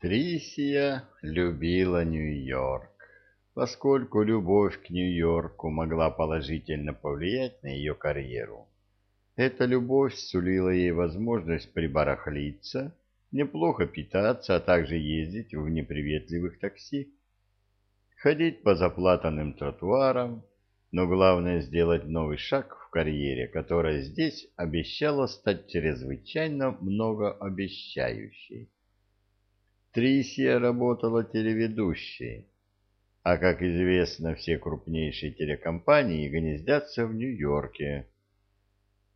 Трисия любила Нью-Йорк, поскольку любовь к Нью-Йорку могла положительно повлиять на ее карьеру. Эта любовь сулила ей возможность прибарахлиться, неплохо питаться, а также ездить в неприветливых такси. Ходить по заплатанным тротуарам, но главное сделать новый шаг в карьере, которая здесь обещала стать чрезвычайно многообещающей. Трисия работала телеведущей, а, как известно, все крупнейшие телекомпании гнездятся в Нью-Йорке.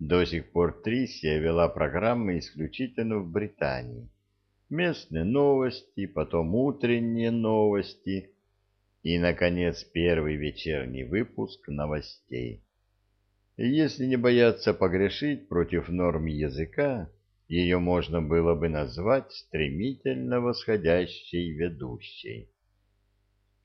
До сих пор Трисия вела программы исключительно в Британии. Местные новости, потом утренние новости и, наконец, первый вечерний выпуск новостей. Если не бояться погрешить против норм языка, ее можно было бы назвать стремительно восходящей ведущей.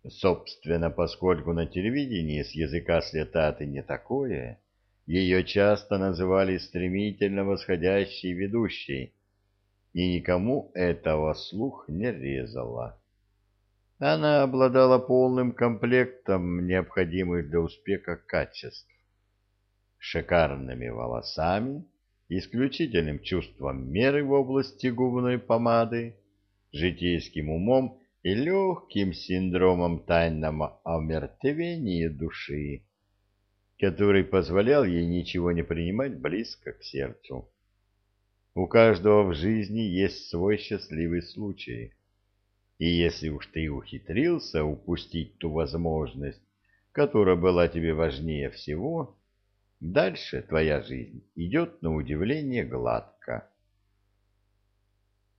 Собственно, поскольку на телевидении с языка слетат и не такое, ее часто называли стремительно восходящей ведущей, и никому этого слух не резало. Она обладала полным комплектом необходимых для успеха качеств. Шикарными волосами, исключительным чувством меры в области губной помады, житейским умом и легким синдромом тайного омертвения души, который позволял ей ничего не принимать близко к сердцу. У каждого в жизни есть свой счастливый случай, и если уж ты ухитрился упустить ту возможность, которая была тебе важнее всего, Дальше твоя жизнь идет на удивление гладко.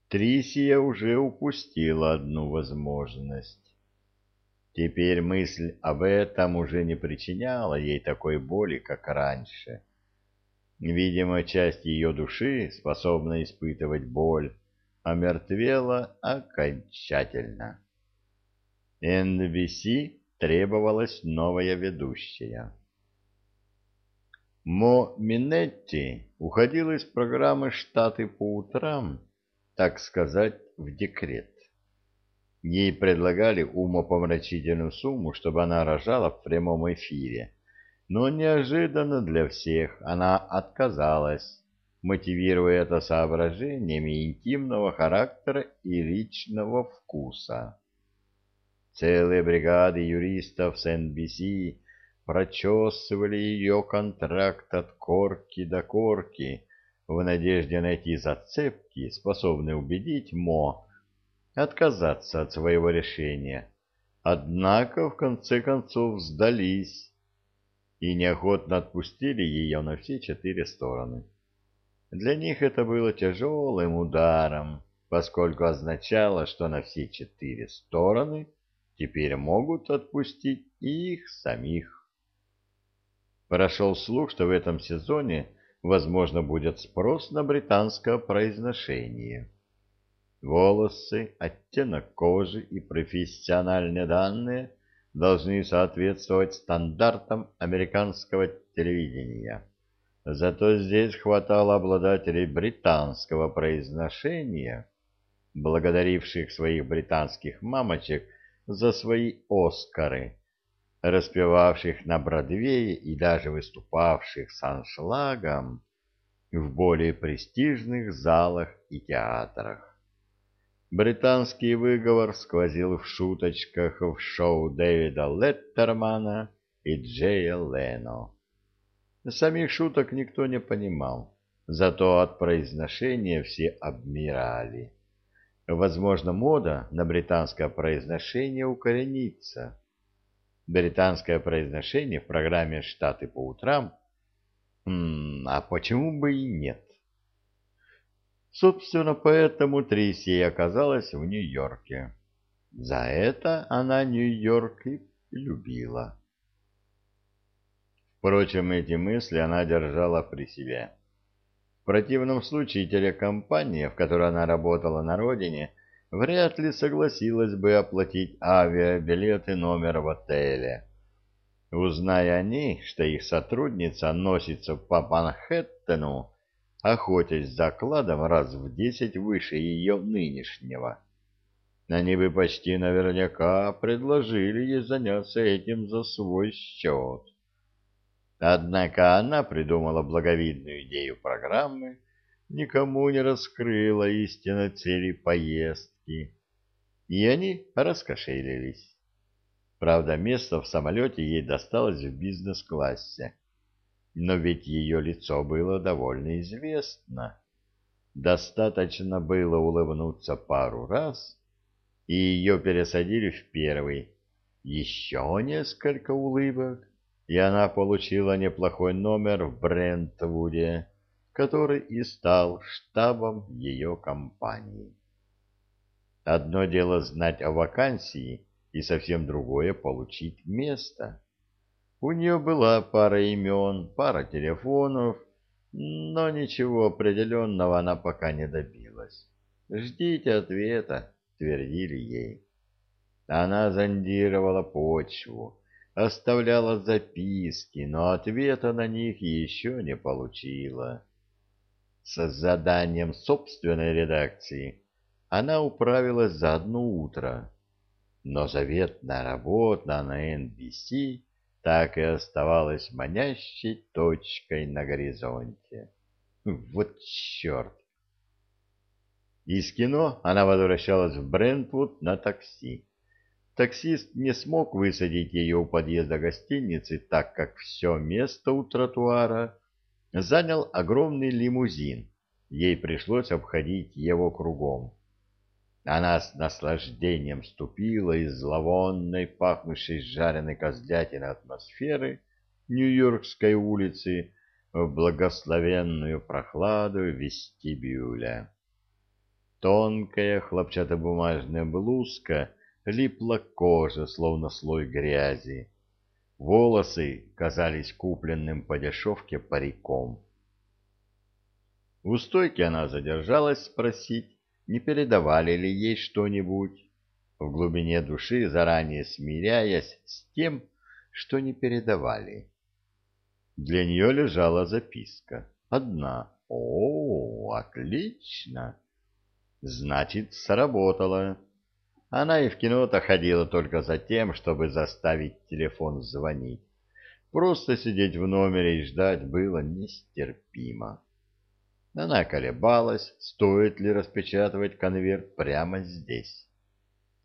Трисия уже упустила одну возможность. Теперь мысль об этом уже не причиняла ей такой боли, как раньше. Видимо, часть ее души, способная испытывать боль, омертвела окончательно. NBC требовалась новая ведущая. Мо Минетти уходил из программы «Штаты по утрам», так сказать, в декрет. Ей предлагали умопомрачительную сумму, чтобы она рожала в прямом эфире, но неожиданно для всех она отказалась, мотивируя это соображениями интимного характера и личного вкуса. Целые бригады юристов с NBC прочесывали ее контракт от корки до корки в надежде найти зацепки, способные убедить Мо отказаться от своего решения. Однако, в конце концов, сдались и неохотно отпустили ее на все четыре стороны. Для них это было тяжелым ударом, поскольку означало, что на все четыре стороны теперь могут отпустить и их самих. Прошел слух, что в этом сезоне, возможно, будет спрос на британское произношение. Волосы, оттенок кожи и профессиональные данные должны соответствовать стандартам американского телевидения. Зато здесь хватало обладателей британского произношения, благодаривших своих британских мамочек за свои «Оскары», распевавших на Бродвее и даже выступавших с аншлагом в более престижных залах и театрах. Британский выговор сквозил в шуточках в шоу Дэвида Леттермана и Джея Лено. Самих шуток никто не понимал, зато от произношения все обмирали. Возможно, мода на британское произношение укоренится британское произношение в программе «Штаты по утрам», а почему бы и нет? Собственно, поэтому Трисси оказалась в Нью-Йорке. За это она Нью-Йорк и любила. Впрочем, эти мысли она держала при себе. В противном случае телекомпания, в которой она работала на родине, вряд ли согласилась бы оплатить авиабилеты номер в отеле. Узная они, что их сотрудница носится по Манхэттену, охотясь за кладом раз в десять выше ее нынешнего. они бы почти наверняка предложили ей заняться этим за свой счет. Однако она придумала благовидную идею программы, никому не раскрыла истинной цели поездки, и они раскошелились. Правда, место в самолете ей досталось в бизнес-классе, но ведь ее лицо было довольно известно. Достаточно было улыбнуться пару раз, и ее пересадили в первый. Еще несколько улыбок, и она получила неплохой номер в Брентвуде, который и стал штабом ее компании. Одно дело знать о вакансии, и совсем другое — получить место. У нее была пара имен, пара телефонов, но ничего определенного она пока не добилась. «Ждите ответа», — твердили ей. Она зондировала почву, оставляла записки, но ответа на них еще не получила. С заданием собственной редакции она управилась за одно утро, но заветная работа на NBC так и оставалась манящей точкой на горизонте. Вот черт! Из кино она возвращалась в Брентвуд на такси. Таксист не смог высадить ее у подъезда гостиницы, так как все место у тротуара занял огромный лимузин. Ей пришлось обходить его кругом. Она с наслаждением ступила из зловонной, пахнущей жареной козлятиной атмосферы Нью-Йоркской улицы в благословенную прохладу вестибюля. Тонкая хлопчатобумажная блузка липла к коже, словно слой грязи. Волосы казались купленным по дешевке париком. У стойки она задержалась спросить, не передавали ли ей что-нибудь, в глубине души заранее смиряясь с тем, что не передавали. Для нее лежала записка. Одна. О, отлично! Значит, сработало. Она и в кино-то ходила только за тем, чтобы заставить телефон звонить. Просто сидеть в номере и ждать было нестерпимо. Она колебалась, стоит ли распечатывать конверт прямо здесь.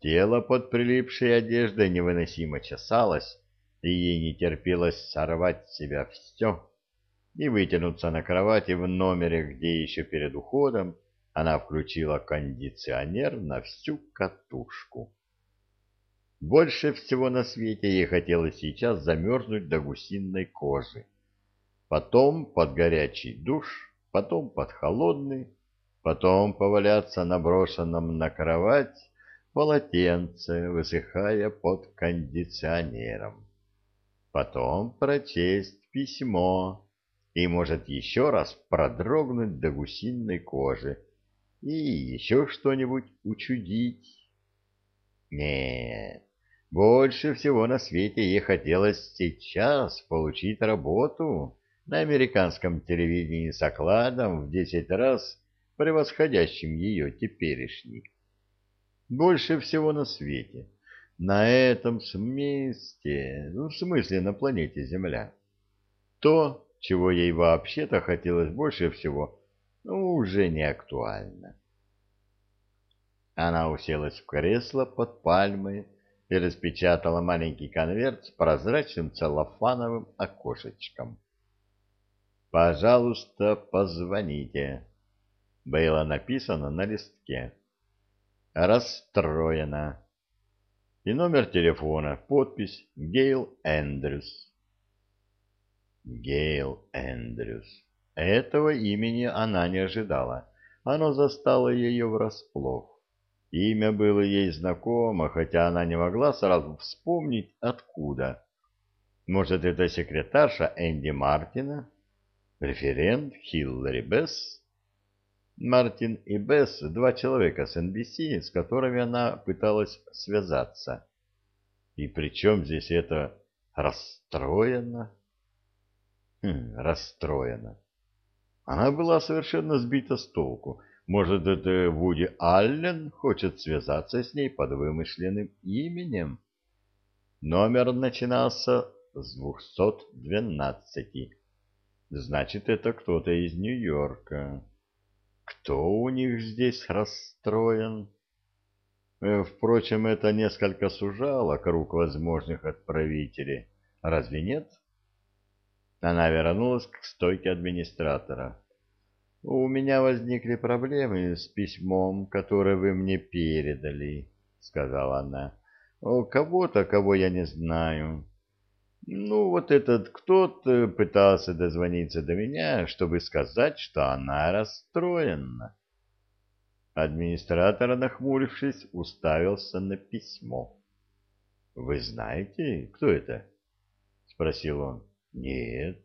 Тело под прилипшей одеждой невыносимо чесалось, и ей не терпелось сорвать с себя все и вытянуться на кровати в номере, где еще перед уходом она включила кондиционер на всю катушку. Больше всего на свете ей хотелось сейчас замерзнуть до гусиной кожи. Потом под горячий душ потом под холодный, потом поваляться на брошенном на кровать полотенце, высыхая под кондиционером. Потом прочесть письмо и, может, еще раз продрогнуть до гусиной кожи и еще что-нибудь учудить. Нет, больше всего на свете ей хотелось сейчас получить работу на американском телевидении с окладом в десять раз превосходящим ее теперешний. Больше всего на свете, на этом месте, ну, в смысле на планете Земля. То, чего ей вообще-то хотелось больше всего, ну, уже не актуально. Она уселась в кресло под пальмой и распечатала маленький конверт с прозрачным целлофановым окошечком. «Пожалуйста, позвоните», — было написано на листке. «Расстроена». И номер телефона, подпись «Гейл Эндрюс». Гейл Эндрюс. Этого имени она не ожидала. Оно застало ее врасплох. Имя было ей знакомо, хотя она не могла сразу вспомнить, откуда. Может, это секретарша Энди Мартина? Референт Хиллари Бесс? Мартин и Бесс — два человека с NBC, с которыми она пыталась связаться. И при чем здесь это расстроена? Хм, расстроена. Она была совершенно сбита с толку. Может, это Вуди Аллен хочет связаться с ней под вымышленным именем? Номер начинался с двухсот двенадцати. Значит, это кто-то из Нью-Йорка. Кто у них здесь расстроен? Э, впрочем, это несколько сужало круг возможных отправителей. Разве нет? Она вернулась к стойке администратора. «У меня возникли проблемы с письмом, которое вы мне передали», — сказала она. «Кого-то, кого я не знаю. Ну, вот этот кто-то пытался дозвониться до меня, чтобы сказать, что она расстроена». Администратор, нахмурившись, уставился на письмо. «Вы знаете, кто это?» — спросил он. «Нет».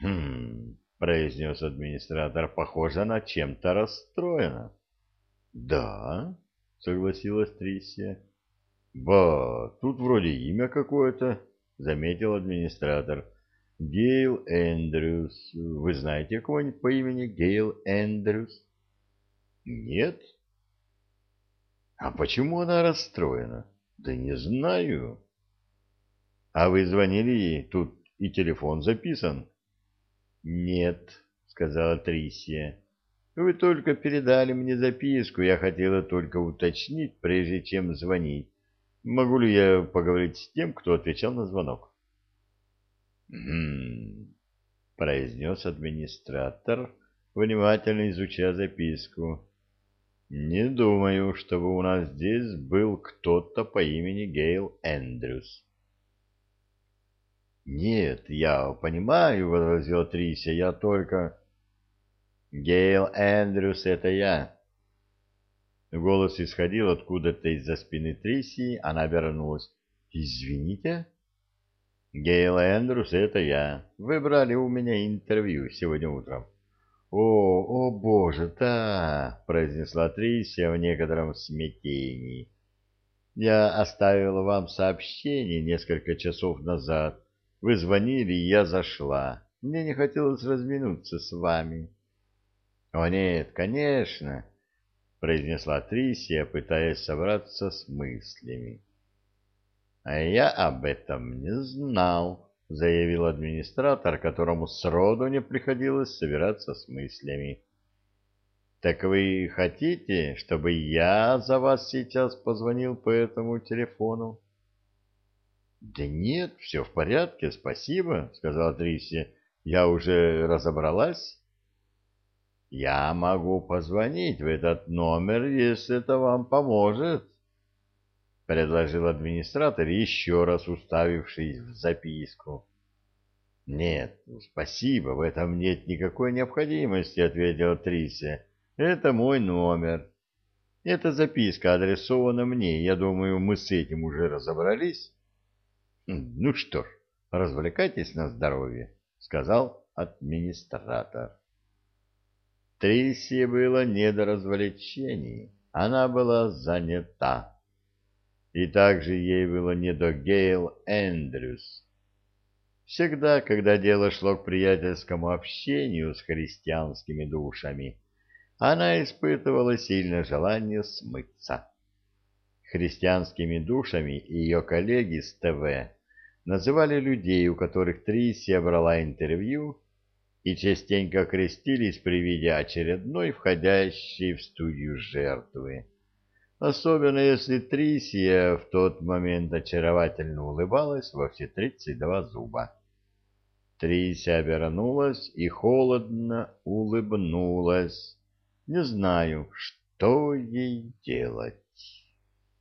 «Хм...» — произнес администратор, — похоже, она чем-то расстроена. — Да, — согласилась Трисия. — Ба, тут вроде имя какое-то, — заметил администратор. — Гейл Эндрюс. Вы знаете кого-нибудь по имени Гейл Эндрюс? — Нет. — А почему она расстроена? — Да не знаю. — А вы звонили ей? Тут и телефон записан. — «Нет», — сказала Трисия. «Вы только передали мне записку. Я хотела только уточнить, прежде чем звонить. Могу ли я поговорить с тем, кто отвечал на звонок?» «Хм...» — произнес администратор, внимательно изучая записку. «Не думаю, чтобы у нас здесь был кто-то по имени Гейл Эндрюс». Нет, я понимаю, возразила Трися, я только... Гейл Эндрюс, это я. Голос исходил откуда-то из-за спины Трисии, она обернулась. Извините? Гейл Эндрюс, это я. Вы брали у меня интервью сегодня утром. О, о боже, да, произнесла Трисия в некотором смятении. Я оставила вам сообщение несколько часов назад вы звонили, и я зашла. Мне не хотелось разминуться с вами. — О нет, конечно, — произнесла Трисия, пытаясь собраться с мыслями. — А я об этом не знал, — заявил администратор, которому сроду не приходилось собираться с мыслями. — Так вы хотите, чтобы я за вас сейчас позвонил по этому телефону? — да нет, все в порядке, спасибо, сказала Трисси. Я уже разобралась. Я могу позвонить в этот номер, если это вам поможет, предложил администратор, еще раз уставившись в записку. Нет, спасибо, в этом нет никакой необходимости, ответила Трисси. Это мой номер. Эта записка адресована мне. Я думаю, мы с этим уже разобрались. Ну что ж, развлекайтесь на здоровье, сказал администратор. Трисси было не до развлечений, она была занята. И также ей было не до Гейл Эндрюс. Всегда, когда дело шло к приятельскому общению с христианскими душами, она испытывала сильное желание смыться. Христианскими душами ее коллеги с ТВ называли людей, у которых Трисия брала интервью, и частенько крестились при виде очередной входящей в студию жертвы. Особенно если Трисия в тот момент очаровательно улыбалась во все тридцать два зуба. Трисия обернулась и холодно улыбнулась. Не знаю, что ей делать.